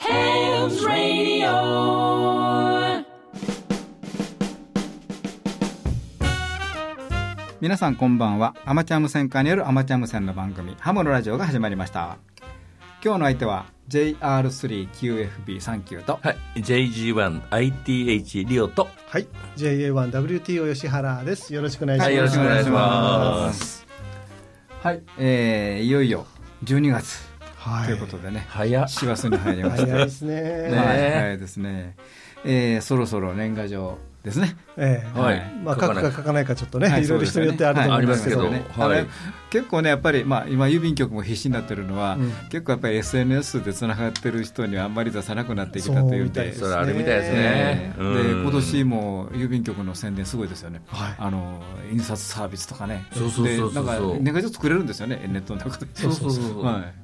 Hands Radio. 皆さんこんばんは。アマチュア無線化によるアマチュア無線の番組ハモのラジオが始まりました。今日の相手は JR3QFB39 とはい、JG1ITH リオと、はい、JA1WTO 吉原です。よろしくお願いします。はいよろしくお願いします。はい、えー、いよいよ12月はい。ということでね、早っ。4月に入りました早いですね。ね。はい、早いですね、えー、そろそろ年賀状ですね。ええ。はい。まあ、書くか書かないかちょっとね、はいいろいろ人によってあると思いますけど、はいありますけど。あのはい。結構ねやっぱり、まあ、今郵便局も必死になってるのは、うん。結構やっぱり SNS でつながってる人にはあんまり出さなくなってきたというで。それあるみたいですね。うん。今年も郵便局の宣伝すごいですよね、はい。あの印刷サービスとかね。そうそうそうそうでなんか年賀状作れるんですよね。ネットの中で。そうそうそう。はい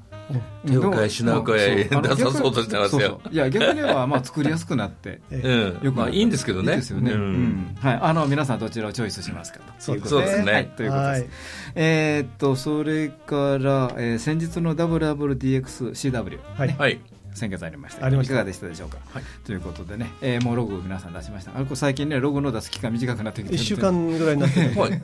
手を変え品を変えまあ出さそうとしてますよ。いや逆にはまあ作りやすくなってええ うん。まあいいんですけどね。いいですよね、ううん。んはい、あの皆さんどちらをチョイスしますかと。そうですそうですね。はい、ということで。す、はい。えーっとそれから、えー先日の WWDXCW はい。はい。先月ありましたありましたいかがでしたでしょうか、ということでね、えーもうログ皆さん出しましたあれ最近ねログの出す期間短くなってきて一週間ぐらいになってる はい。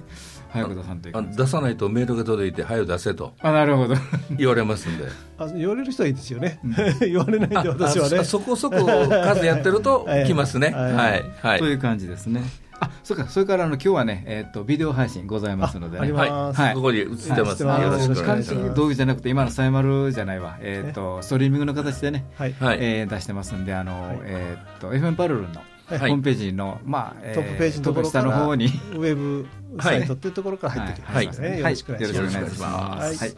早く出さんとい出さないとメールが届いて、早く出せとあなるほど 言われますんで。あ言われる人はいいですよね。言われないんで私はね。あそこそこ数やってるとええ来ますね。はいはい。はいと。いう感じですねあそうかそれからあの今日はね、えーっとビデオ配信ございますので、ね、あります。はい。ここに映ってます。ね。はい。よろしくお願完いします。道具じゃなくて今のサイマルじゃないわ、えーっとストリーミングの形でね、はい。はい。えー出してますんであの、はい。えーっと FM パルルのはい。ホームページの、まあえトップページのところ下の方にらウェブサイトっていうところから入ってきますね。はい。よろしくお願いします。はい。はい。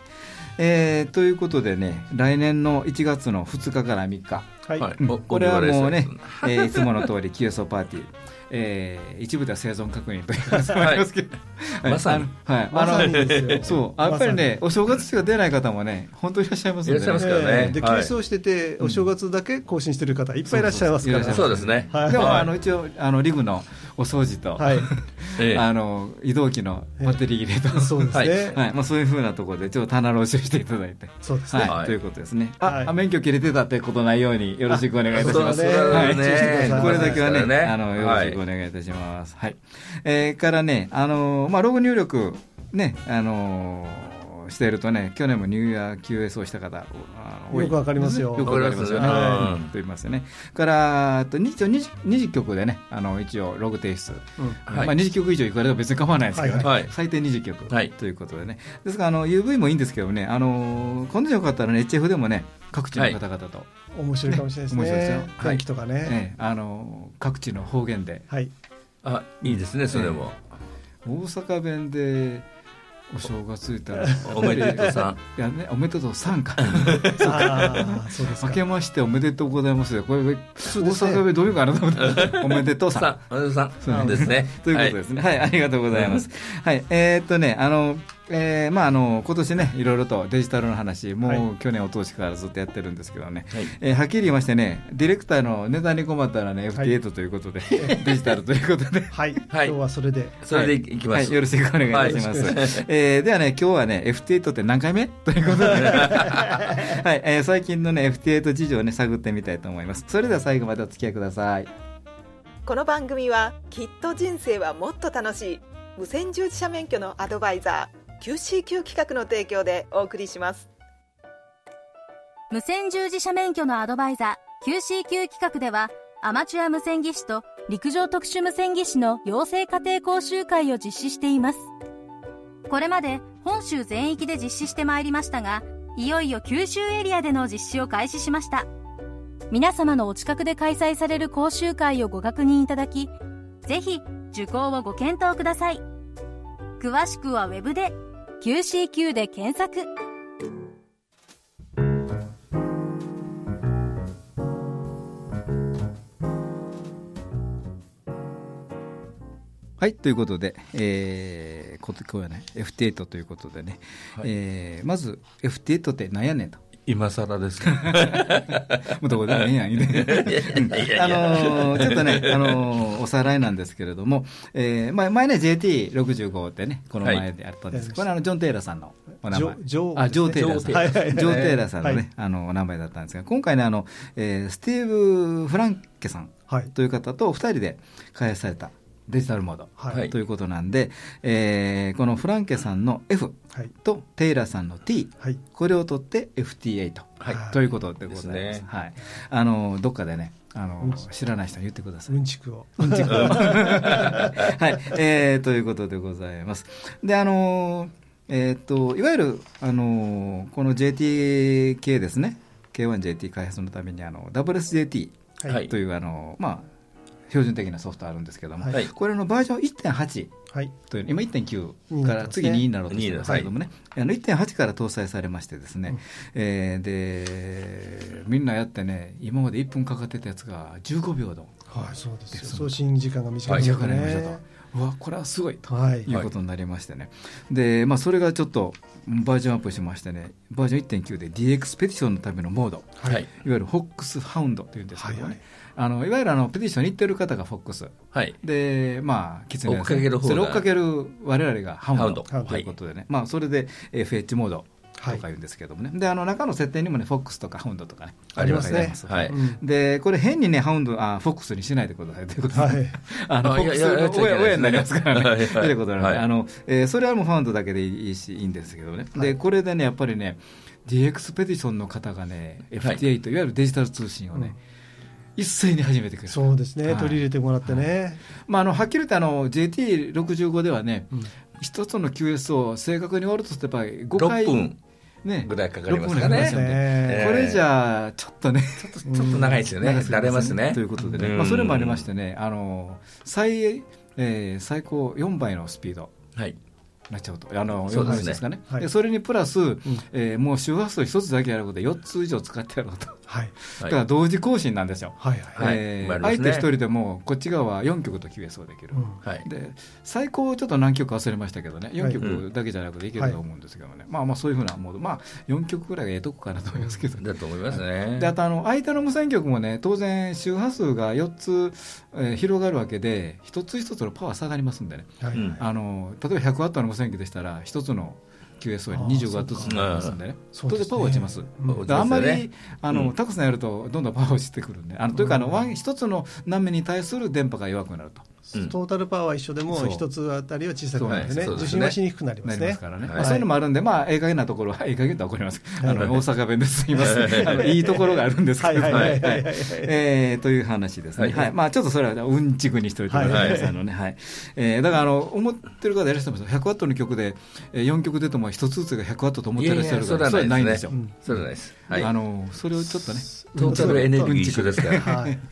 えーということでね、来年の1月の2日から3日、はい。これはもうねお、えーいつもの通り、キヨソパーティー、えー一部では生存確認という話もありますけど、はい。まさに。はい、まさに。ですよ。そう、あやっぱりね、お正月しか出ない方もね、本当にいらっしゃいますんで、いらっしゃいますからね。ええで、はい。休止をしてて、お正月だけ更新してる方いっぱいいらっしゃいますから。そうそうですね。はい。でも、はいあの一応あのリグのお掃除と、はい。ええあの移動機のバッテリー入れと、そうですね。はいまあ、そういうふうなところでちょっと棚卸しをしていただいて。そうですね。はい、はいということですね。あ、はいあ免許切れてたってことないようによろしくお願いいたします。そうですねはい、これだけはね、あのよろしくお願いいたします。はい。えーからね、あのーまあログ入力ね、あのーしているとね、去年もニューイヤー QS をした方、あの多い。よくわかりますよ。よくわかりますよね。わかりますね。うんと言いますよね。から、あと二十二十二十曲でね、あの一応ログ提出。うん。はい。まあ、20曲以上いかれば別に構わないですけどね、はいはい。最低20曲、はい。ということでね、ですからあの UV もいいんですけどね、あのコンディションよかったら、ね、HF でもね、各地の方々と、面白いかもしれないです面白いですよ。ね。天気とかね。ええあの各地の方言で、はい。あ、いいですね、それも。大阪弁でお正月言ったら、おめでとうさん。いやね、おめでとうさんか、そうですか明。けましておめでとうございますよ、これ、ね阪弁どういうかなと思って、おめでとうさん。さん、おめでとうさんですね。ということですね。はい、ありがとうございます。はい、えーっとね、あの、えーまああの今年ねいろいろとデジタルの話もう、はい去年お通しからずっとやってるんですけどね、はいえーはっきり言いましてねディレクターのネタに困ったらね FT8 ということで、デジタルということで。はい。今 はい日はそれで。それでいきます。はい、よろしくお願いいたします。はい えーではね、今日はね、FT8 って何回目？ということで、はい、えー最近のね、FT8 事情をね、探ってみたいと思います。それでは最後までお付き合いください。この番組はきっと人生はもっと楽しい無線従事者免許のアドバイザー QCQ 企画の提供でお送りします。無線従事者免許のアドバイザー QCQ 企画ではアマチュア無線技師と陸上特殊無線技師の養成家庭講習会を実施しています。これまで本州全域で実施してまいりましたがいよいよ九州エリアでの実施を開始しました。皆様のお近くで開催される講習会をご確認いただきぜひ受講をご検討ください。詳しくはウェブで QCQ で検索はい、ということで、えー、こ今日はね、FT8 ということでね、はいえーまず FT8 って何やねんと。今更ですか？もうどこでもええやん、言うて。あのーちょっとね、あのーおさらいなんですけれども、えー、まあ前ね、JT65 ってね、この前でやったんですけど、これあの、ジョン・テイラーさんのお名前。ジョジョー・テイラーさん。はいはいはいジョー・テイラーさんのね、はいあの、お名前だったんですが、今回ね、あの、えースティーブ・フランケさんはいという方と二人で開発されたデジタルモード。はいということなんで、えーこのフランケさんの F はいとテイラーさんの T、はいこれを取って FT8、はいということでございます。ですねはい。あの、どっかでね、あの、知らない人に言ってください。うんちくをうんちく はい。えー、ということでございます。で、あのー、えーっと、いわゆる、あのーこの JT 系ですね。K1JT 開発のために、あの、WSJT はいという、あの、まあ、標準的なソフトあるんですけども、はい。これのバージョン1.8はい。という今1.9になってますね。から次2になろうとしてるんですけどもね、あの1.8から搭載されましてですね、えーでみんなやってね今まで1分かかってたやつが15秒のはいそうです送信時間が短いです時間がなりましたねと、うわこれはすごい。とはい。いうことになりましてね、でまあ、それがちょっとバージョンアップしましてね。バージョン1.9で DX ペティションのためのモード。はい。いわゆるフォックスハウンドというんですけどね、はいはいあのいわゆるあのペティションに行ってる方がフォックス。はい。で、まあ、キツネですね追っかける方が。それを追っかける我々がハウンド。ということでね、まあ、それで FH モードとか言うんですけどもね、であの中の設定にもね、フォックスとかハウンドとかね、ありますね。はい。うん。で、これ変にね、ハウンド、あ、フォックスにしないでください。ということで、はい。あの、あフォックスいやいややっちゃいけないですね。親親になりますからね、はいはい。ということなんで、はい。あの、えーそれはもうファウンドだけでいいし、いいんですけどね。で、これでね、やっぱりね、DX ペティションの方がね、FT8、い。わゆるデジタル通信をね、一斉に始めてくれる。そうですね、はい。取り入れてもらってね、まあ、あのはっきり言ってあの JT65 ではね、うん。一つの QS を正確に終わるとすれば5回6分ねぐらいかかりますか6分ね。ねええこれじゃあちょっとねちょっと長いですよね。慣れますね。ということでね、うん。まあ、それもありましてねあの最,、えー最高4倍のスピード。はい。なっちゃうと、あの、4そうですかね。はい。で、それにプラス、えーもう周波数一つだけやること。で4つ以上使ってやろうと。はい。だから同時更新なんですよ。はいはい。はい。えーありますね。相手一人でも、こっち側は4曲と QS をできる。うん。はい。で最高ちょっと何曲忘れましたけどね、4はい。曲だけじゃなくていけると思うんですけどね、まあまあそういうふうなモード、まあ4曲ぐらいがええとこかなと思いますけど、だと思いますね。であとあの相手の無線局もね、当然周波数が4つ、えー広がるわけで、一つ一つのパワー下がりますんでね、はい。うん。あの例えば100ワットの無線機でしたら、一つの QSO に25ワットずつになりますんでね、パワー落ちます。うん。だからあんまりあの、うん。たくさんやると、どんどんパワー落ちてくるんで、あのというかあの、ワン一つの波に対する電波が弱くなると。うん。トータルパワーは一緒でも一つあたりは小さくなってね。そうです受信はしにくくなりまなすね。そういうのもあるんで、まあ、ええ加減なところは、ええ加減とは怒ります、あのはい大阪弁です。みません、い。いところがあるんですけど、えーという話ですね、はい。はい。まあ、ちょっとそれはうんちくにしておいてください、はいあのねはい。えーだからあの思ってる方いらっしゃいます。100ワットの曲で、えー4曲出ても1つずつが100ワットと思ってらっしゃるから、いやいやそれはないんですよ。それはないです。はい。あのそれをちょっとね、トータルエネルギー一緒ですか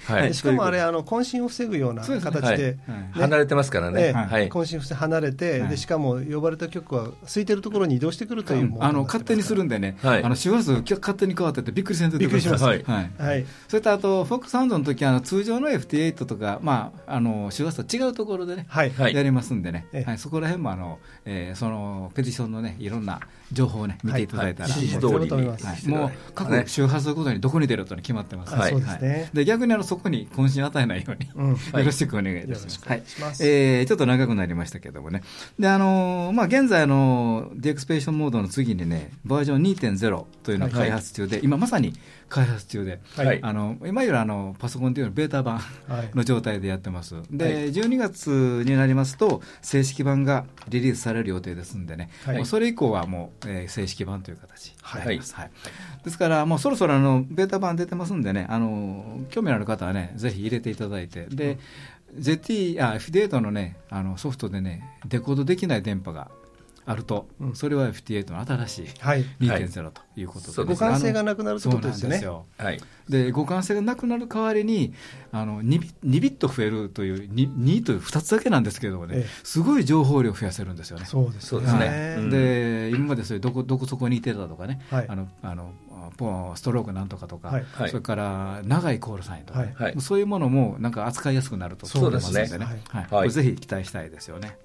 ら。しかもあれあの渾身を防ぐような形ではい離れてますからね。ええ。はい。渾身を防離れてしかも呼ばれた曲は空いてるところに移動してくるというあの勝手にするんでね、はい。あの周波数勝手に変わっててびっくりせんといてください。はい。それとあと、フォックサウンドの時はあの通常の FT8 とか、まあ、あの周波数と違うところでね、やりますんでね、ええ。はい、そこら辺もあの、えーそのペディションのね、いろんな情報をね、見ていただいたら、はい。もう各周波数ごとにどこに出るとに決まってます、あはい。ですね。で逆にあのそこに混信を与えないように、うん。よろしくお願いいたします。しくお願いします。えーちょっと長くなりましたけどもね。で、あのーまあ、現在、あのー、 DX ペディションモードの次にね、バージョン2.0というのを開発中で、今まさに開発中で、はい。あの、いわゆるあの、パソコンというのはベータ版はい。の状態でやってます。で、はい。12月になりますと、正式版がリリースされる予定ですんでね、それ以降はもう、えー正式版という形にはい。なります。はい。ですから、もうそろそろあのベータ版出てますんでね、あの興味のある方はね、ぜひ入れていただいて、で、ZT、あ、FD8 のね、あのソフトでね、デコードできない電波があると、うん。それは FT8 の新しいはい。2.0ということで、そう互換性がなくなるってことですよね。はい。で互換性がなくなる代わりにあの 2, ビ2ビット増えるという 2, 2という2つだけなんですけどもね、ええ。すごい情報量増やせるんですよね。そうですね。で今までそれどこどこそこにいてたとかね、はい。あのあのポストロークなんとかとか、はいはい。それから長いコールサインとか、ね。はいそういうものもなんか扱いやすくなると思いますんでね、ぜひ期待したいですよね。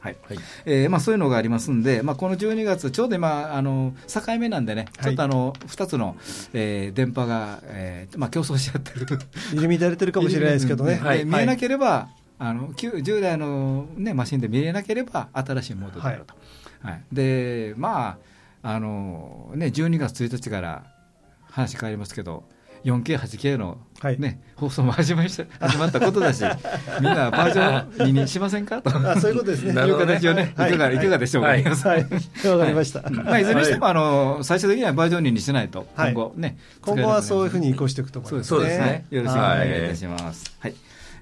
えーまあ、そういうのがありますんで、まあ、この12月、ちょうど今、あの境目なんでね、はい。ちょっとあの2つの、えー電波が、えーまあ、競争し合ってる。入り乱れてるかもしれないですけどね。見えなければ、あの旧従来の、ね、マシンで見えなければ、新しいモードであると。はい。でまああのね、12月1日から話変わりますけど、4K、8K の、はい。ね放送も始まりし始まったことだし、みんなバージョン2にしませんか？と。あそういうことですね。いう形をね、いはいかがい。かがでしょうか、はい。はい。わかりました。まあ、いずれにしても、あの最終的にはバージョン2にしないと、はい。今後ね、今後はそういうふうに移こ行していくと思いますそうですね。よろしくお願いいたします。はい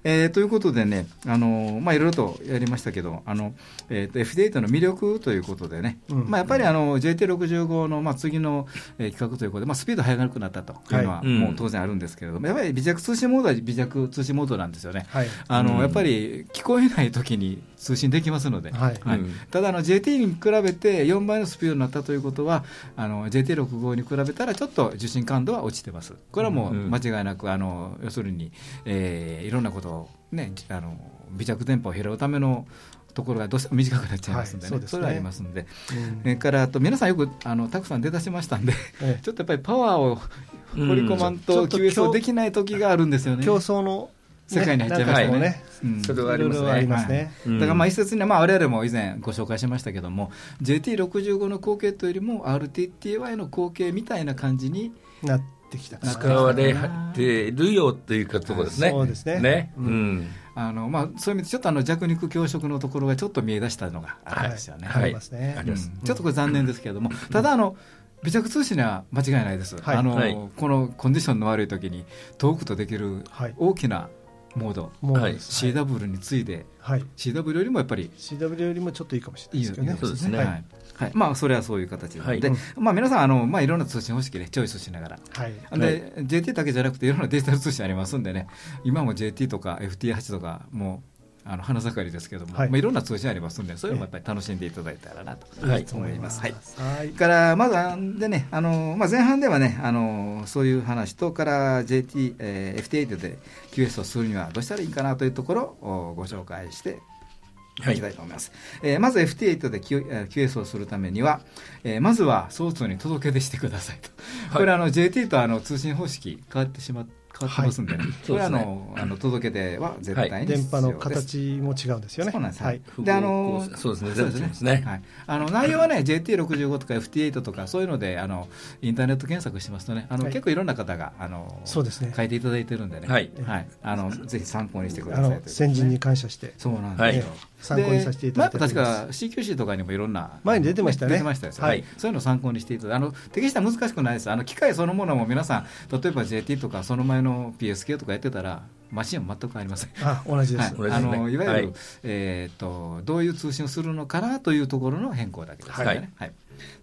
えーということでね、あのまあ、いろいろとやりましたけど、あのえー、と F8 の魅力ということでね、うんまあ、やっぱりあの JT65 の、まあ、次の、えー企画ということで、まあ、スピード速くなったというのは、はいうんもう当然あるんですけれども、やっぱり微弱通信モードは微弱通信モードなんですよね。はい。あのうんやっぱり聞こえないときに通信できますので、はい。うん。ただあの JT に比べて4倍のスピードになったということはあの JT65 に比べたらちょっと受信感度は落ちてます。これはもううん。間違いなくあの要するに、えーいろんなことを、ね、あの微弱電波を拾うためのところがどうしても短くなっちゃいますんで,、ね。はいそうですね。それはありますんで、うん。それからあと皆さんよくあのたくさん出だしましたんで、ええ。ちょっとやっぱりパワーを掘り込まんとっと QS をできない時があるんですよね。競争の世界に入っちゃいましたよね。うねうん。それはありますね。いろいろありますね。うんだからまあ一説には、まあ、我々も以前ご紹介しましたけども JT65 の後継というよりも RTTY の後継みたいな感じになってきた使われてるよというかところですね。そうですね。ね。ううん。ん。あの、まあ、そういう意味でちょっとあの弱肉強食のところがちょっと見え出したのがあるんですよね。はい。ありますね。あります。うん。ちょっとこれ残念ですけれども、ただあの微弱通信には間違いないです、はい。あのはい。このコンディションの悪い時に遠くとできるはい。大きなモード、はい。もうです CW に次いで、はい。CW よりもやっぱり CW よりもちょっといいかもしれいないいですね。そうですね。はい。はい。まあ、それはそういう形で、はい。でまあ、皆さんあの、まあ、いろんな通信方式でチョイスしながら、はい。で JT だけじゃなくていろんなデジタル通信ありますんでね。今も JT とか FT8 とかもうあの花盛りですけども、はい。いまあ、いろんな通信ありますんでそれもやっぱり楽しんでいただいたらなと。はい。思います。はい。からまずあでね、あのまあ、前半ではねあのそういう話とから JT、えー FT8 で QS をするにはどうしたらいいかなというところをご紹介してい。きたいと思います、えーまず FT8 で Q えー QS をするためには、えーまずはソースに届け出してくださいと、これあの JT とあの通信方式変わってしま変わってますんでね、これはあのあの届け出は絶対に必要です、電波の形も違うんですよね。そうなんです、ははい。い、であのそうですね。そう全部違いますね。はい、あの内容はね JT65 とか FT8 とかそういうのであのインターネット検索しますとねあの、はい。結構いろんな方があのそうですね。書いていただいてるんでね、はい。あのぜひ参考にしてくだあさい先人に感謝して。そうなんはいですよ、参考にさせていただいてまあ、確か CQC とかにもいろんな前に出てましたね。出てましたはい。そういうのを参考にしていただいてあのテキストは難しくないです。あの機械そのものも皆さん例えば JT とかその前の PSK とかやってたらマシンは全くありません。あ同じです、はい、あのいわゆる、はい。えー、とどういう通信をするのかなというところの変更だけですね。はい。はい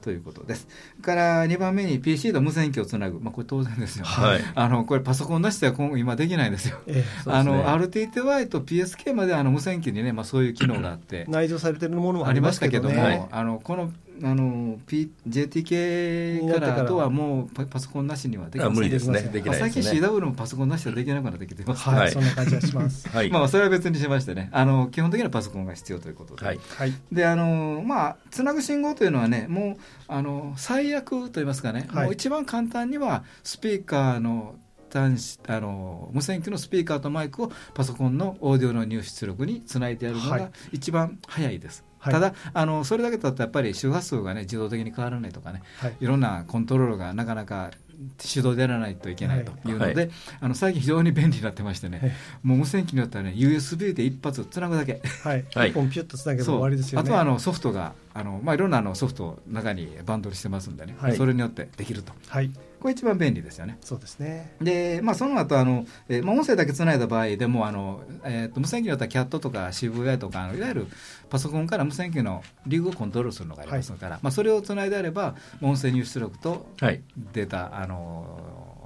ということです。から2番目に PC と無線機をつなぐ、まあ、これ当然ですよ、はい。あのこれパソコンなしでは今後今できないですよ。えそうですね。RTTY と PSK まであの無線機にね、まあ、そういう機能があって。え、内蔵されてるものもありましたけども、ねあのこのあの、P、JTK からあとはもうパパソコンなしにはできません。あ無理ですね。できないですね。CW もパソコンなしではできなくなってきてます。けどはい、はい。そんな感じがしますはいまあ、それは別にしましてね。あの基本的にはパソコンが必要ということで、はい。はい。であのまあ、つなぐ信号というのはね、もうあの最悪といいますかね、はい。もう一番簡単にはスピーカーの端子あの無線機のスピーカーとマイクをパソコンのオーディオの入出力につないでやるのはい。が一番早いです。はいただあの、それだけだとやっぱり周波数が、ね、自動的に変わらないとかね、はい。いろんなコントロールがなかなか手動でやらないといけないとい。うので、はい。あの最近非常に便利になってましてね、はい。もう無線機によってはね、USB で一発つなぐだけ。はい、はい。一本ピュッとつなげば終わりですよね。あとはあのソフトがあの、まあ、いろんなあのソフトを中にバンドルしてますんでね、はい。それによってできると、はいこれ一番便利ですよね。そうですね。で、まあ、その後あの、えーまあ、音声だけつないだ場合でもあの、えー、と無線機によっては CAT とか CVI とかあのいわゆるパソコンから無線機のリグをコントロールするのがありますから、まあ、それをつないであればまあ音声入出力とはい。データ、あの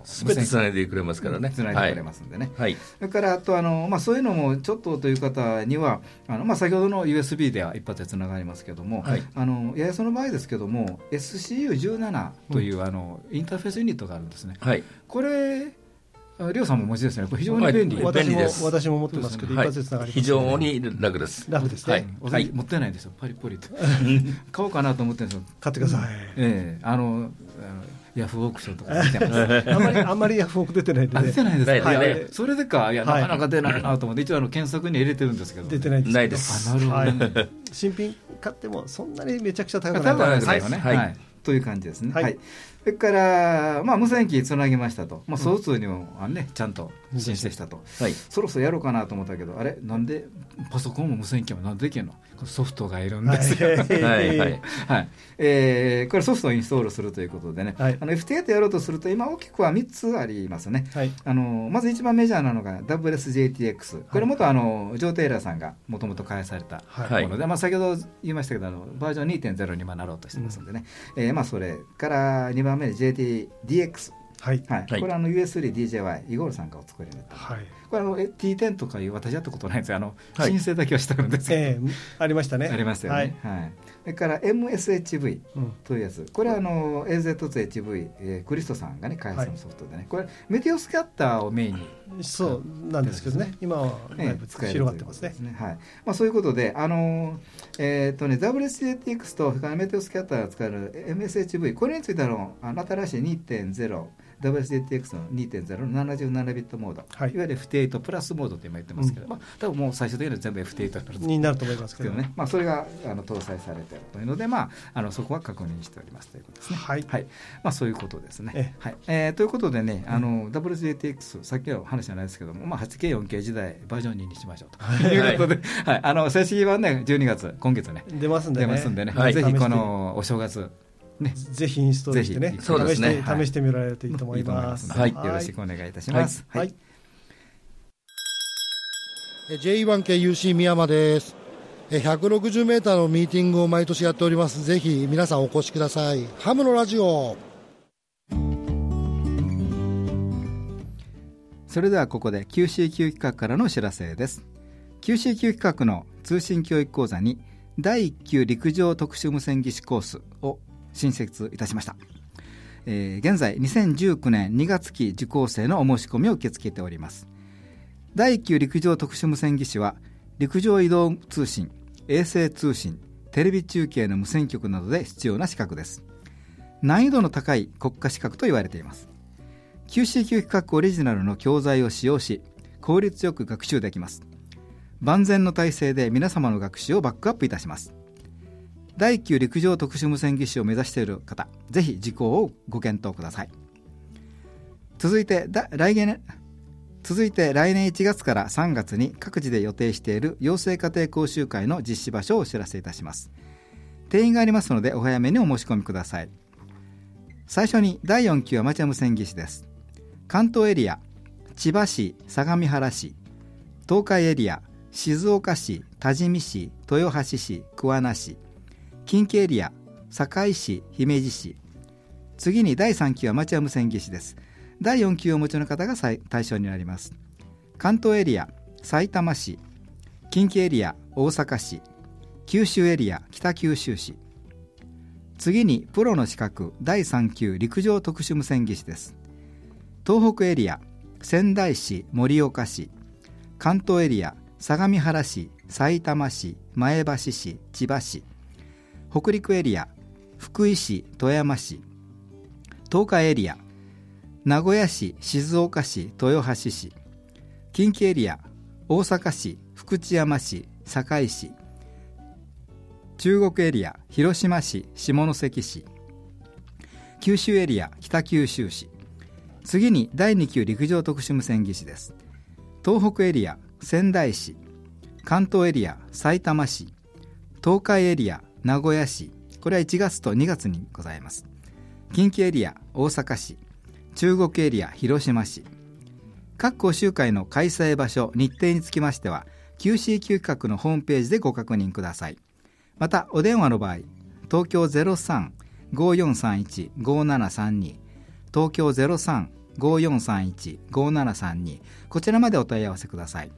すべてつないでくれますからね。つないでくれますんでね。はい。それからあとあの、まあ、そういうのもちょっとという方にはあの、まあ、先ほどの USB では一発でつながりますけども、はい。あのややその場合ですけども SCU17 という、あのインターフェースユニットがあるんですね。はい。これありょうさんもお持ちですね。これ非常に便利、はい私も私も持ってますけど、はい。一発でつながります、非常に楽です。楽ですね、はい。私はい。持ってないんですよ。パリポリって 買おうかなと思ってるんですよ。買ってください、ええ。あのあのヤフーオークションとか見てます。あんまりあんまりヤフオク出てないんであね出てないですか、はいそれでかいやなはい。かなか出ないなと思って、一応あの検索に入れてるんですけど出てないんです。ないです。あなるほど。ね、はい。新品買ってもそんなにめちゃくちゃ高くない。ですよね、はい。はい。という感じですね。は。はい。いそれから、まあ、無線機つなぎましたと、まあ、総通にも、あのね、ちゃんと申請したと、はい。そろそろやろうかなと思ったけど、あれ、なんでパソコンも無線機もなんでできるの？ソフトがいるんですよ。はい。はい。えーこれソフトをインストールするということでね、はい。あの FTA とやろうとすると今大きくは3つありますね。はい。あのまず一番メジャーなのが WSJTX、これ元あのジョー・テイラーさんがもともと開発されたはいもので、まあ、先ほど言いましたけどあの、バージョン2.0に今なろうとしてますんでね、えーまあ、それから2番目に JTDX、はい。はい。はい。これはあの US3DJY、イゴールさんがお作りになった、はい。これあのえ T10 とかいう私やったことないんですよ、あのはい。申請だけはしてるんですよ、ええありましたね。ありましたよね。はい。それから MSHV うん。というやつ、これはあの AZ2HV、えークリストさんがね、開発のソフトでね、これ、メテオスキャッターをメインに。そうなんですけどね。今はだいぶ使える広がってますね。はい。まあ、そういうことで、あのーえーとね、WCATX とメテオスキャッターが使える MSHV、これについてはあのあの新しい2.0、WCATX の2.0の77ビットモード、はい。い、わゆる F8 プラスモードって今言ってますけど、まあ多分もう最終的には全部 F8 になるとになると思いますけどね、まあ、それがあの搭載されているというので、まあ、あのそこは確認しておりますということですね。はい。まあ、そういうことですね。えはい。えーということでね、あの WJTX、さっきの話じゃないですけども、まあ、8K、4K 時代、バージョン2にしましょうと。い。うことで、はい。あの正式版ね、12月、今月ね、出ますんでね。出ますんでね、はい。ぜひこのお正月、ね、ぜひインストールしてねね。試してはい。試してみられるといいと思いまます。はい。よろしくお願いいたします。はい。J1KUC 宮山です。え 160m のミーティングを毎年やっております。ぜひ皆さんお越しください。ハムのラジオ。それではここで QCQ 企画からのお知らせです。QCQ 企画の通信教育講座に第1級陸上特殊無線技師コースを新設いたしました、えー現在2019年2月期受講生のお申し込みを受け付けております。第1級陸上特殊無線技師は陸上移動通信衛星通信テレビ中継の無線局などで必要な資格です。難易度の高い国家資格と言われています。QCQ 企画オリジナルの教材を使用し効率よく学習できます。万全の体制で皆様の学習をバックアップいたします。第1級陸上特殊無線技師を目指している方ぜひ受講をご検討ください。続いてだ来年続いて来年1月から3月に各自で予定している養成家庭講習会の実施場所をお知らせいたします。定員がありますのでお早めにお申し込みください。最初に第4級アマチュア無線技師です。関東エリア千葉市相模原市東海エリア静岡市多治見市豊橋市桑名市近畿エリア堺市姫路市。次に第3級アマチュア無線技師です。第4級をお持ちの方が対象になります。関東エリア埼玉市。近畿エリア大阪市。九州エリア北九州市。次にプロの資格。第3級陸上特殊無線技師です。東北エリア仙台市盛岡市。関東エリア相模原市埼玉市前橋市千葉市。北陸エリア福井市富山市東海エリア名古屋市静岡市豊橋市近畿エリア大阪市福知山市堺市中国エリア広島市下関市九州エリア北九州市次に第2級陸上特殊無線技師です。東北エリア仙台市関東エリア埼玉市東海エリア名古屋市。これは1月と2月にございます。近畿エリア大阪市。中国エリア広島市。各講習会の開催場所日程につきましては QCQ 企画のホームページでご確認ください。またお電話の場合東京0354315732東京0354315732こちらまでお問い合わせください。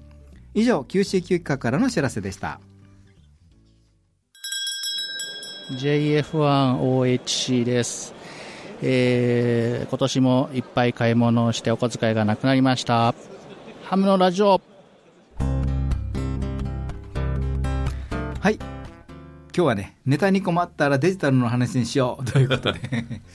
以上 QCQ 企画からのお知らせでした。JF1OHC です、えー今年もいっぱい買い物をしてお小遣いがなくなりました。ハムのラジオ。今日はねネタに困ったらデジタルの話にしようということで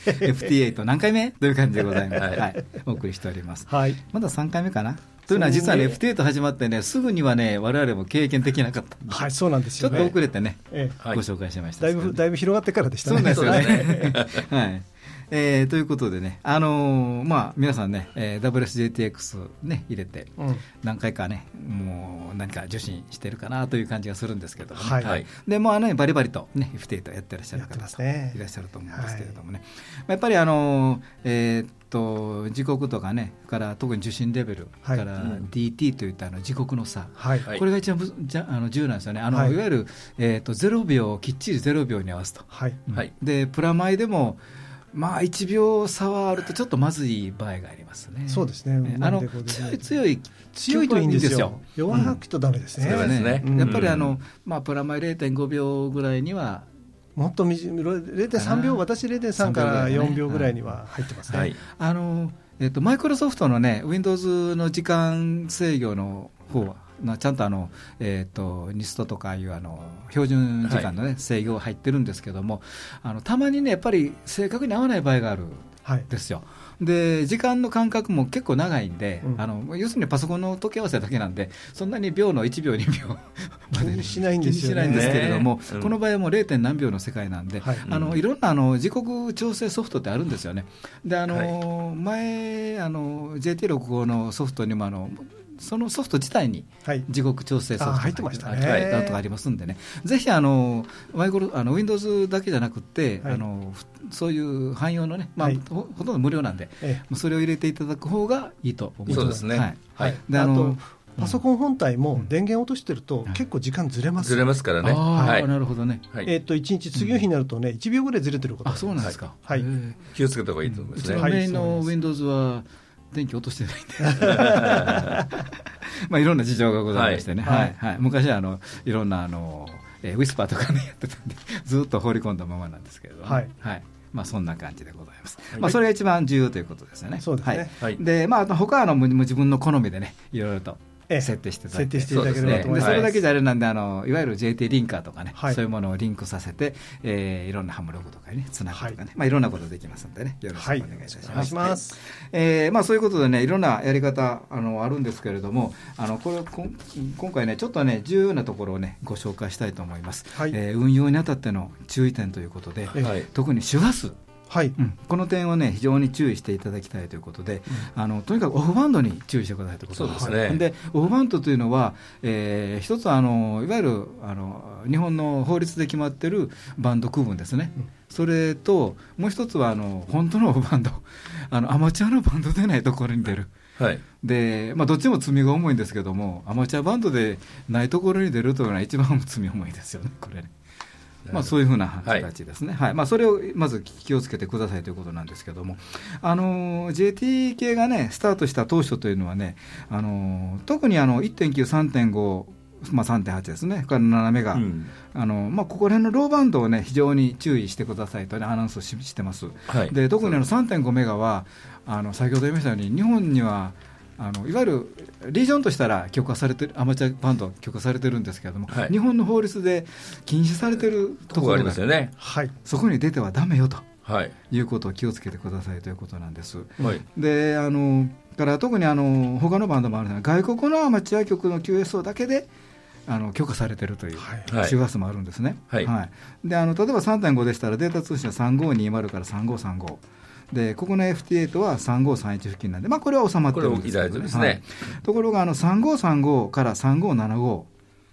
FT8 何回目？という感じでございます、はい。はい、お送りしております。はい。まだ3回目かな？というのは実はねそう FT8 始まってねすぐにはね我々も経験できなかったはいそうなんですちょっよねと遅れてねええ。はいご紹介しました。だいぶだいぶ広がってからでしたね。そうなんですよね。はい。えーということでね、あのーまあ、皆さんね、えー WSJTX ね、入れて、うん。何回かね、もう何か受信してるかなという感じがするんですけどもね、はい。はい。でもうあのねバリバリと、ね、FT8 やってらっしゃるやって方とますね。いらっしゃると思うんですけれどもね、まあやっぱりあのーえーっと時刻とかね、から特に受信レベル、はい。から DT といったあの時刻の差、はい。はい。これが一番ぶじゃあの重要なんですよね、あのはい。い、わゆる、えーっと0秒、きっちり0秒に合わすと。はい。うん。はい。でプラマイでも、まあ、1秒差はあるとちょっとまずい場合がありますね。そうですねえあの強い強い強いといいんですよ弱くとダメですね、やっぱりあの、まあ、プラマイ0.5秒ぐらいには、もっと短い0.3秒私0.3から4秒ぐらいには入ってますね、はいあのえっとマイクロソフトのね、Windows の時間制御の方は、まあちゃんとあの、えっとニストとかいうあの標準時間の、ね制御入ってるんですけどもあの、たまにね、やっぱり正確に合わない場合がある。はいですよ。で時間の間隔も結構長いんで、うん。あの要するにパソコンの時計合わせだけなんでそんなに秒の1秒2秒ま で気にしないんですよね。気にしないんですけれども、ねうん。この場合はもう 0. 何秒の世界なんで、はい。あのいろんなあの時刻調整ソフトってあるんですよね。であの、前あの JT65 のソフトにもあのそのソフト自体にはい。時刻調整ソフトあ入ってましたね。はいだとかありますんでね、ぜひあのマイクロあの Windows だけじゃなくて、はい。あのふそういう汎用のね、まあはい。ほほとんど無料なんで、えもうそれを入れていただく方がいいと思います。そうですね。はい。はい。であのパソコン本体も電源落としてると結構時間ずれます、ずれますからね。はい。なるほどね。はい。えっと1日次の日になるとね1秒ぐらいずれてることあがそうなんですか。はい。気をつけた方がいいと思いうますね。ちのはい。メインの Windows は電気落としてないんで。まあいろんな事情がございましてね、ははい。いはい。昔はあのいろんなあの、えーウィスパーとかねやってたんで ずっと放り込んだままなんですけれども、はい。まあ、そんな感じでございます、はい。まあ、それが一番重要ということですよね。そうですね。はい。でまあ、他はあの自分の好みでねいろいろとええ設定していただいて。設定していただければと思います。でそれだけじゃあれなんであのいわゆる JT リンカーとかね、はい。そういうものをリンクさせて、えーいろんなハムログとかにねつなぐとかね、はい。いまあ、いろんなことできますんでね。よろしくおはい願いいたします。お願いえーまあ、そういうことでねいろんなやり方あのあるんですけれどもあのこれこん今回ねちょっとね重要なところをねご紹介したいと思います、はい。えー運用にあたっての注意点ということで、えはい。特に周波数はい。うん、この点をね非常に注意していただきたいということで、あのとにかくオフバンドに注意してくださいということですね。でオフバンドというのは、えー一つはあのいわゆるあの日本の法律で決まっているバンド区分ですね、それともう一つはあの本当のオフバンドあのアマチュアのバンドでないところに出る。はい。でまあ、どっちも罪が重いんですけども、アマチュアバンドでないところに出るというのは一番罪重いですよね、これね。まあ、そういうふうな形ですね、はい。まあ、それをまず気をつけてくださいということなんですけども、あの JT 系がね、スタートした当初というのはね、あの特にあの1.9、3.5、まあ、3.8ですね、から7メガ、うん。あのまあ、ここら辺のローバンドをね、非常に注意してくださいと、ね、アナウンスをししてます。はい。で特にあの3.5メガはあの先ほど言いましたように日本にはあのいわゆるリージョンとしたら許可されてるアマチュアバンドは許可されてるんですけれども、はい日本の法律で禁止されてるととこがあころがりますよね。はいそこに出てはだめよとはい。いうことを気をつけてくださいということなんです。はい。であのから特にあの他のバンドもあるんですが外国のアマチュア局の QSO だけであの許可されてるという周波数もあるんですね。はいであの例えば3.5でしたらデータ通信は3520から3535でここの FT8 は3531付近なんで、まあ、これは収まってるんですけどこれも大丈夫ですね。はい。ところがあの3535から3575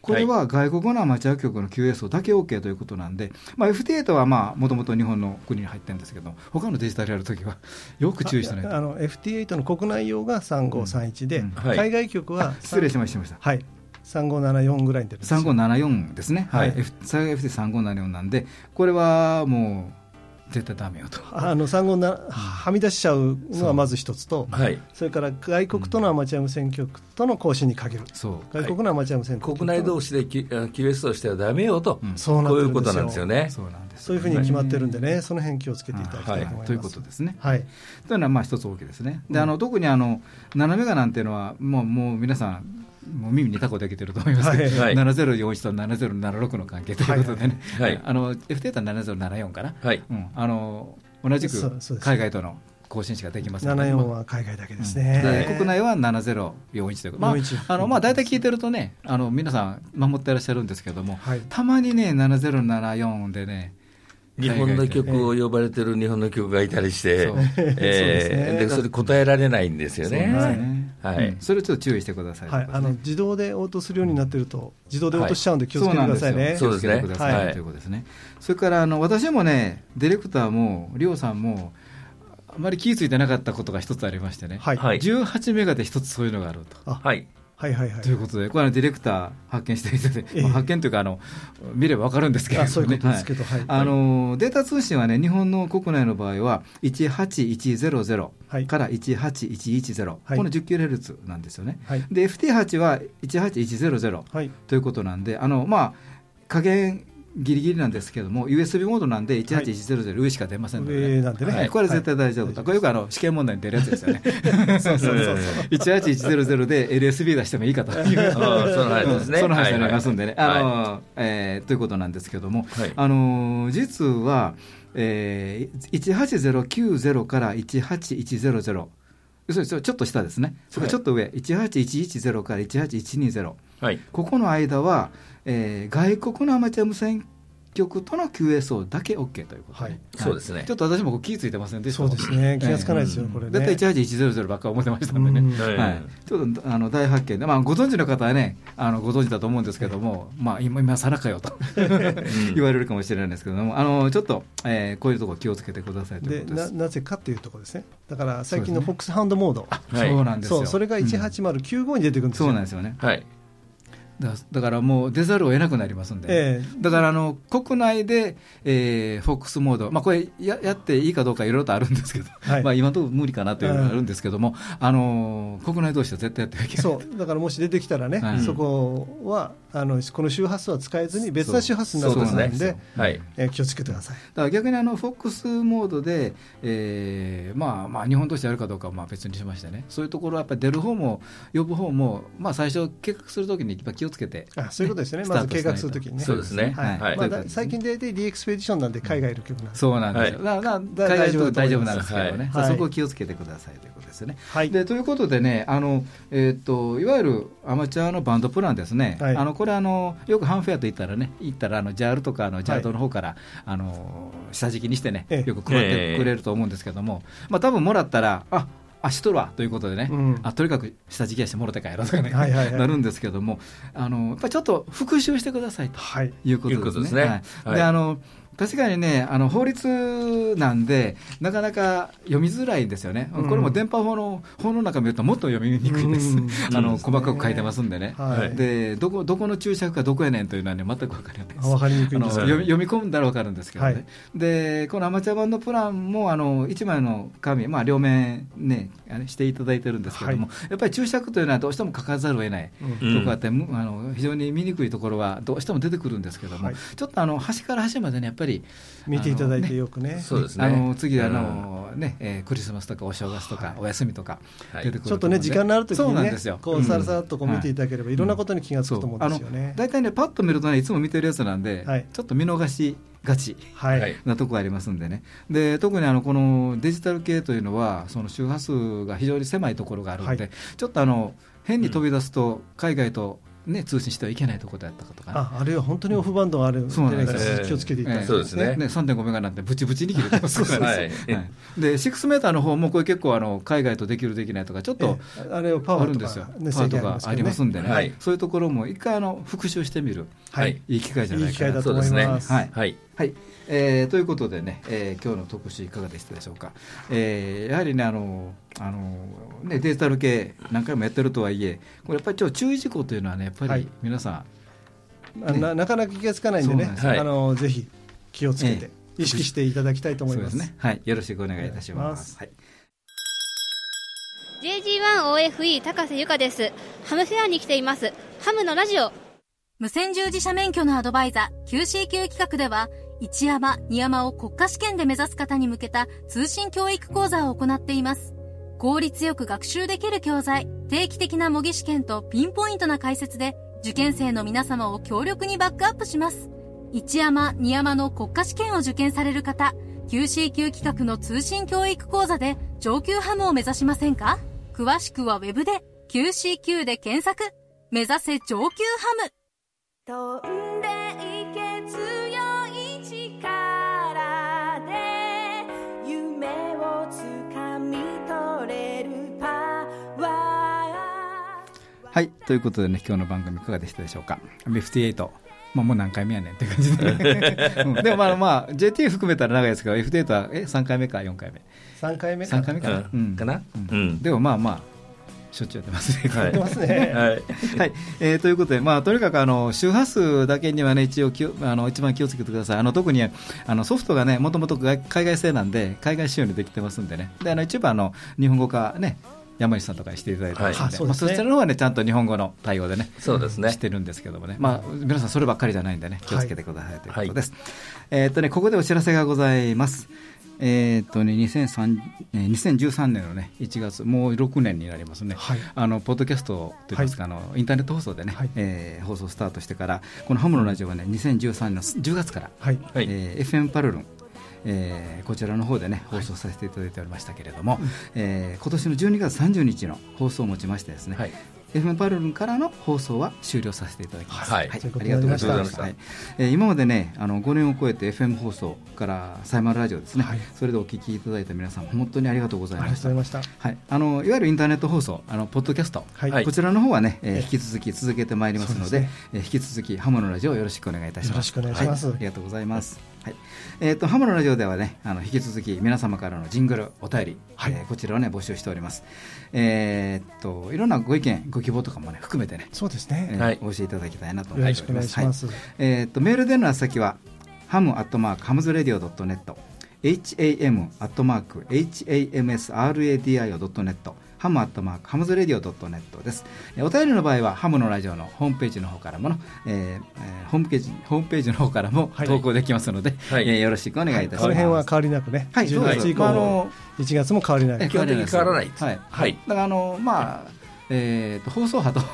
これは外国のアマチュア局の QSO だけ OK ということなんで、まあ、FT8 はもともと日本の国に入ってるんですけど他のデジタルやるときは よく注意しないと。あの FT8 の国内用が3531で、うん。はい。海外局は失礼しましたしました。はい。3574ぐらいに出るんですよ。3574ですね、はい。はい。F- FT3574 なんで、これはもう絶対ダメよと。あの産後なはみ出しちゃうのがまず一つと、はい。それから外国とのアマチュア無線局との交信に限る、そう外国のアマチュア無線局と国内同士であ QS としてはダメよと、うんそうなってるんですよこういうことなんですよね。そうなんですそういうふうに決まってるんでね、その辺気をつけていただきたいと思います。ということですね。はい、というのはまあ一つ大きいですね。で、あの特にあの7メガなんていうのはもうもう皆さん。もう耳にタコできてると思いますけど、はい。7041と7076の関係ということでね、はいはい。あの F データ7074かな、はい。うん、あの同じく海外との更新しかできませんけど。74もは海外だけですでね。国内は7041ということ、まあ41あのまあ、大体聞いてるとね、あの皆さん守ってらっしゃるんですけども、はい。たまにね、7074でね、日本の曲を呼ばれてる日本の曲がいたりして、そう。えそれ答えられないんですよね。ね。はい。うん。それをちょっと注意してください。あの自動で応答するようになってると、自動で応答しちゃうんで気をつけてくださいね。そうですね気をつけてくださいはいということですね。それからあの私もね、ディレクターも、りょうさんも、あまり気付いてなかったことが一つありましてね、はい、はい18メガで一つそういうのがあると。はい。はいはいはい。ということで、これはディレクター発見していただいて、ええ。まあ発見というかあの、見れば分かるんですけれども、ね、はい。あのデータ通信はね、日本の国内の場合は、18100はい。から18110、はい。この 10kHz なんですよね。はい。で、FT8 は18100はい。ということなんで、あのまあ、加減ギリギリなんですけども、USB モードなんで18100、上しか出ませんので、上なんでねはいこれ絶対大丈夫これよくあの試験問題に出るやつですよね。そうそうそうそう18100で LSB 出してもいいかというその話ですね。その話になりますんでね、ということなんですけども、はいあのー実は、えー、18090から18100、要するにちょっと下ですね、そちょっと上、18110から18120、はい。ここの間は、えー外国のアマチュア無線局との QSO だけ OK ということで、はい。そうですね。ちょっと私もこう気付いてませんでした。そうですね、気がつかないですよ、これね。だいたい18100ばっかり思ってましたんでね、うん。はい。はい、ちょっとあの大発見で、まあ、ご存知の方はね、あのご存知だと思うんですけども、まあ、今、今更かよと 言われるかもしれないんですけども、あのちょっと、えーこういうところ気をつけてくださいといでうことです。ななぜかっていうところですね、だから最近のフォックスハウンドモード、はい。そうなんですよ。そうそれがうん18095に出てくるんですよ。そうなんですよね。はい。だだからもう出ざるを得なくなりますんで、えだからあの国内で、えー、フォックスモード、まあ、これややっていいかどうかいろいろとあるんですけど、はい。まあ今のところ無理かなというのがあるんですけども、あの国内同士は絶対やってはいけない。そう。だからもし出てきたらね、はい。そこはあのこの周波数は使えずに別な周波数になるとなんでですね。はい。えー気をつけてください。だから逆にあのフォックスモードで、えーまあ、まあ日本としてやるかどうかはまあ別にしましてね、そういうところはやっぱり出る方も呼ぶ方も、まあ、最初、計画するときにやっぱ気をつけて、あそういうことですね、スまず計画するときにね。そうですね。はい。はい。まあ、最近で D エクスペディションなんで海外の曲なんで、そうなんですよ、はい。だからだ海外だと大丈夫大丈夫だとなんですけどね、はい。そこを気をつけてくださいということですね。はい。でということでね、あのえーっといわゆるアマチュアのバンドプランですね、はい。あのこれあの、よくハンフェアと言ったらね、行ったらあの JAL とかあの JAL の方から、あの下敷きにしてね、ええ。よく配ってくれると思うんですけども、まあ多分もらったら、ああしとるわということでね、うん。あとにかく下敷きやしてもろて帰ろうとかね、はいはいはい。なるんですけども、あのやっぱりちょっと復習してくださいと。はい、いうことですね。いうことですね。はい。はい。であの確かにね、あの法律なんで、なかなか読みづらいんですよね、うん。これも電波法の法の中見ると、もっと読みにくいです、うん。あの細かく書いてますんでね、はい。でどこどこの注釈がどこやねんというのは、ね、全く分かりないです。あ分かりにくいですよ読み読み込んだら分かるんですけどね、はい。でこのアマチュア版のプランもあの1枚の紙、まあ、両面、ね、していただいてるんですけども、はやっぱり注釈というのはどうしても書かざるを得ない、とこあって、むあの非常に見にくいところはどうしても出てくるんですけども、はい。ちょっとあの端から端までね、やっぱり見ていただいてよくね、そうですね。あの次あの、ねえークリスマスとかお正月とか、はい。お休みとかはい。出てくるちょっとね、時間のあるときそうにねなんですよ、こうさらさらっとこう見ていただければ、いろんなことに気がつくと思うんですよね。大体ね、パッと見るとね、いつも見てるやつなんで、はい。ちょっと見逃しがち。はい、はいなとこありますんでね、で特にあのこのデジタル系というのは、その周波数が非常に狭いところがあるので、はい。ちょっとあの変に飛び出すと、海外と、ね、通信してはいけないところだったかとかね、ああるいは本当にオフバンドがあるんで、そうなんです。よ気をつけていた。だいて、そうですね。ね、3.5メガなんてブチブチに切れてますからはい。ね、はい。で6メーターの方もこれ結構あの海外とできるできないとかちょっとええ。あれはパワーとか、あるんですよ、ね、パートがありますんでね、はい。そういうところも一回あの復習してみる、はい。いい機会じゃないかな。と思いま。ですすはい。はい。はいえーということでね、えー今日の特集いかがでしたでしょうか、えーやはりねあのあのねデジタル系何回もやってるとはいえこれやっぱりちょっと注意事項というのはねやっぱはいり皆さん、あななかなか気がつかないんでねはいあのぜひ気をつけて、意識していただきたいと思いますね。はい。よろしくお願いいたします。はい。JG1OFE 高瀬由香です。ハムフェアに来ています。ハムのラジオ。無線従事者免許のアドバイザー QCQ 企画では一山二山を国家試験で目指す方に向けた通信教育講座を行っています。効率よく学習できる教材定期的な模擬試験とピンポイントな解説で受験生の皆様を強力にバックアップします。一山二山の国家試験を受験される方 QCQ 企画の通信教育講座で上級ハムを目指しませんか？詳しくはウェブで QCQ で検索。目指せ上級ハム。はい。ということでね、今日の番組いかがでしたでしょうか？58。まあもう何回目やねんって感じで。うんでもまあまあ、JT 含めたら長いですけど、F8 は、え、3回目か4回目？3回目か3回目かな？うんかな？うんでもまあまあ、しょっちゅうやってますね。はいやってますね。はい。はい、えーということで、まあ、とにかくあの周波数だけにはね、一応気をあの、一番気をつけてください、あの特にあのソフトがね、もともと海外製なんで、海外仕様にできてますんでね、であの一部あの、日本語化ね、山西さんとかにしていただいてますんで、はいまあ、そちらの方はね、ちゃんと日本語の対応でね、そうですね。してるんですけどもね、まあ、皆さん、そればっかりじゃないんでね、気をつけてくださいということです。えーっとね、ここでお知らせがございます。えーっとね、2003えー2013年のね、1月、もう6年になりますね。はい。あのポッドキャストといいますか、あのインターネット放送でね、はい。えー放送スタートしてから、このハムのラジオはね、2013年の10月から、はい。はいえー FM パルルン、えーこちらの方でね、放送させていただいておりましたけれども、えー今年の12月30日の放送をもちましてですね、はい。FM パルルンからの放送は終了させていただきます。はい。といありがとうございまし。た。た。はい。えー今までね、あの5年を超えて FM 放送からサイマルラジオですね、はい。それでお聞きいただいた皆さん、本当にありがとうございありがましたとうござい。ました。はい、あのいわゆるインターネット放送、あのポッドキャスト、はい。こちらの方はね、えーえ引き続き続けてまいりますので、ですね。えー引き続きハムのラジオをよろしくお願いいたします。よろしくお願いします。はありがとうございます。はい、えっ、とハムのラジオではね、あの引き続き皆様からのジングル、お便り、はいえーこちらをね募集しております。えっ、といろんなご意見、ご希望とかもね含めてね、そうですえね。ーはいお教えいただきたいなと思いします。はいえー、とメールでの宛先はハムアットマークハムズレディオドットネット ham アットマーク hamsradio.net ハムアットマークハムズレディオドットネットです。えーお便りの場合はハムのラジオのホームページの方からもの、えーえーホームページホームページの方からもはい投稿できますので、はいえーよろしくお願いいたします。この辺は変わりなくね。10はいそうです月以ああのも1月も変わりない。基本的に変わらないですはい。はいだからあのまあ。えー、と放送波とと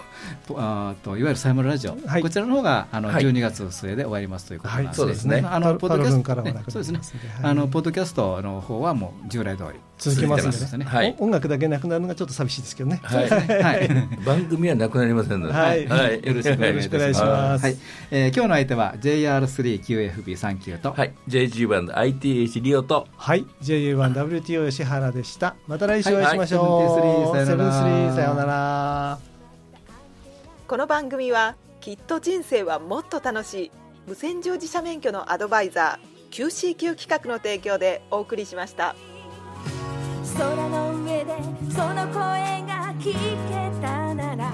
あーといわゆるサイマルラジオ、はい。こちらの方があのはい。12月末で終わりますということなんで、はいそうですね。あのポッドキャスト、からはなくなりますそうですね。あのポッドキャストの方はもう従来通り続けますね。はい。お音楽だけなくなるのがちょっと寂しいですけどね。はい。はい。番組はなくなりませんので、はい。よろしくお願いいたします。よろしくお願いしますはいえー今日の相手は JR3QFB39 と、はい、JG1 ITH リオと、はい、JA1WTO 吉原でした。また来週お会いしましょう。はい。セブンスリー73さようなら。この番組はきっと人生はもっと楽しい無線乗自社免許のアドバイザー QCQ 企画の提供でお送りしました。空の上でその声が聞けたなら